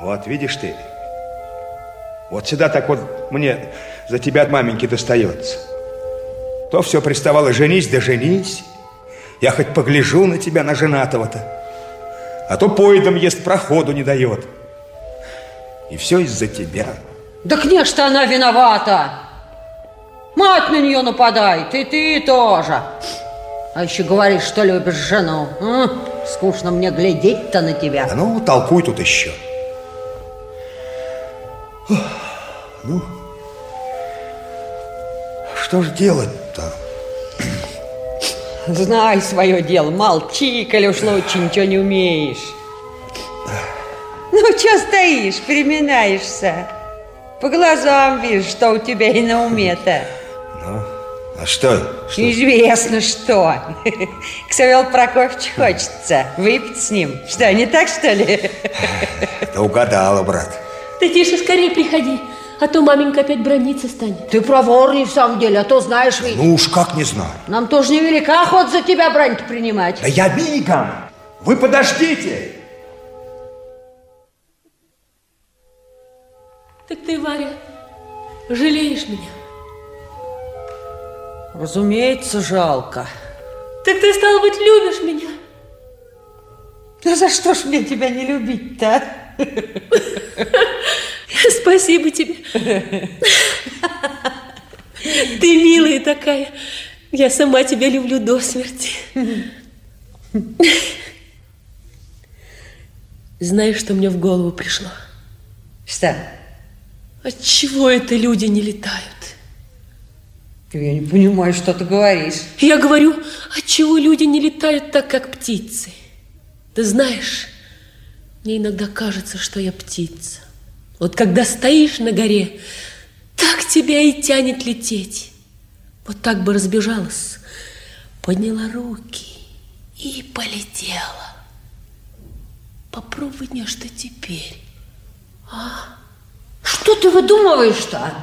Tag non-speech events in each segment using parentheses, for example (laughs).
Вот, видишь ты, вот сюда так вот мне за тебя от маменьки достается. То все приставало, женись да женись. Я хоть погляжу на тебя, на женатого-то. А то поедом ест, проходу не дает. И все из-за тебя. Да, конечно, она виновата. Мать на нее нападает, и ты тоже. А еще говоришь, что любишь жену. А? Скучно мне глядеть-то на тебя. Да ну, толкуй тут еще. Ну, что ж делать-то? (clears throat) Знай свое дело, молчи, коли уж лучше ничего не умеешь. Ну, что стоишь, переминаешься? По глазам вижу, что у тебя и на уме-то. Ну, а что? что? Известно что. (laughs) К Савелу Прокофьевичу хочется выпить с ним. Что, не так, что ли? (laughs) Да угадала, брат. Ты тише, скорее приходи, а то маменька опять брониться станет. Ты проворный в самом деле, а то знаешь ведь. Ну уж как не знаю. Нам тоже невелика охота за тебя брань принимать. Да я мигом. Вы подождите. Так ты, Варя, жалеешь меня? Разумеется, жалко. Так ты, стало быть, любишь меня? Да за что ж мне тебя не любить-то, а? (laughs) Спасибо тебе. Ты милая такая. Я сама тебя люблю до смерти. Знаешь, что мне в голову пришло? Что? Отчего это люди не летают? Я не понимаю, что ты говоришь. Я говорю, отчего люди не летают так, как птицы? Ты знаешь, мне иногда кажется, что я птица. Вот когда стоишь на горе, так тебя и тянет лететь. Вот так бы разбежалась, подняла руки и полетела. Попробуй нечто теперь. А? Что ты выдумываешь-то?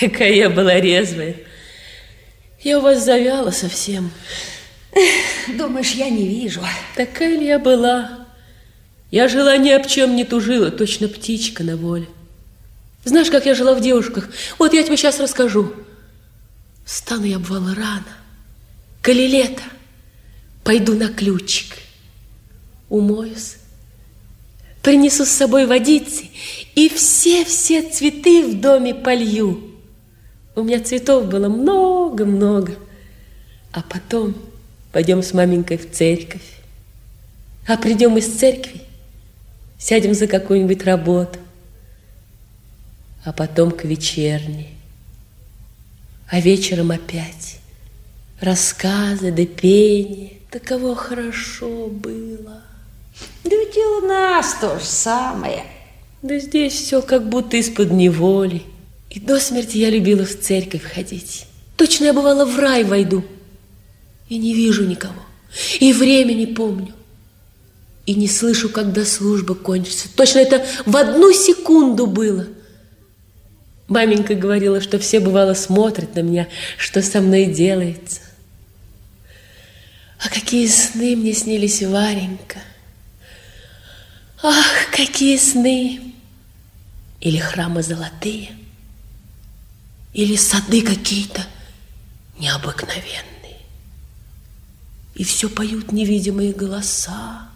Какая я была резвая. Я у вас завяла совсем. Думаешь, я не вижу? Такая ли я была? Я жила ни об чем не тужила, точно птичка на воле. Знаешь, как я жила в девушках? Вот я тебе сейчас расскажу. Встану я, бывало, рано. Коли лето, пойду на ключик. Умоюсь, принесу с собой водицы и все-все цветы в доме полью. У меня цветов было много-много. А потом пойдем с маменькой в церковь. А придем из церкви, сядем за какую-нибудь работу, а потом к вечерней. А вечером опять рассказы да пение. Таково хорошо было. Да ведь и у нас то же самое. Да здесь все как будто из-под неволи. И до смерти я любила в церковь ходить. Точно я бывала в рай войду. И не вижу никого. И время не помню. И не слышу, когда служба кончится. Точно это в одну секунду было. Маменька говорила, что все бывало смотрят на меня, что со мной делается. А какие сны мне снились, Варенька. Ах, какие сны! Или храмы золотые, или сады какие-то необыкновенные. И все поют невидимые голоса.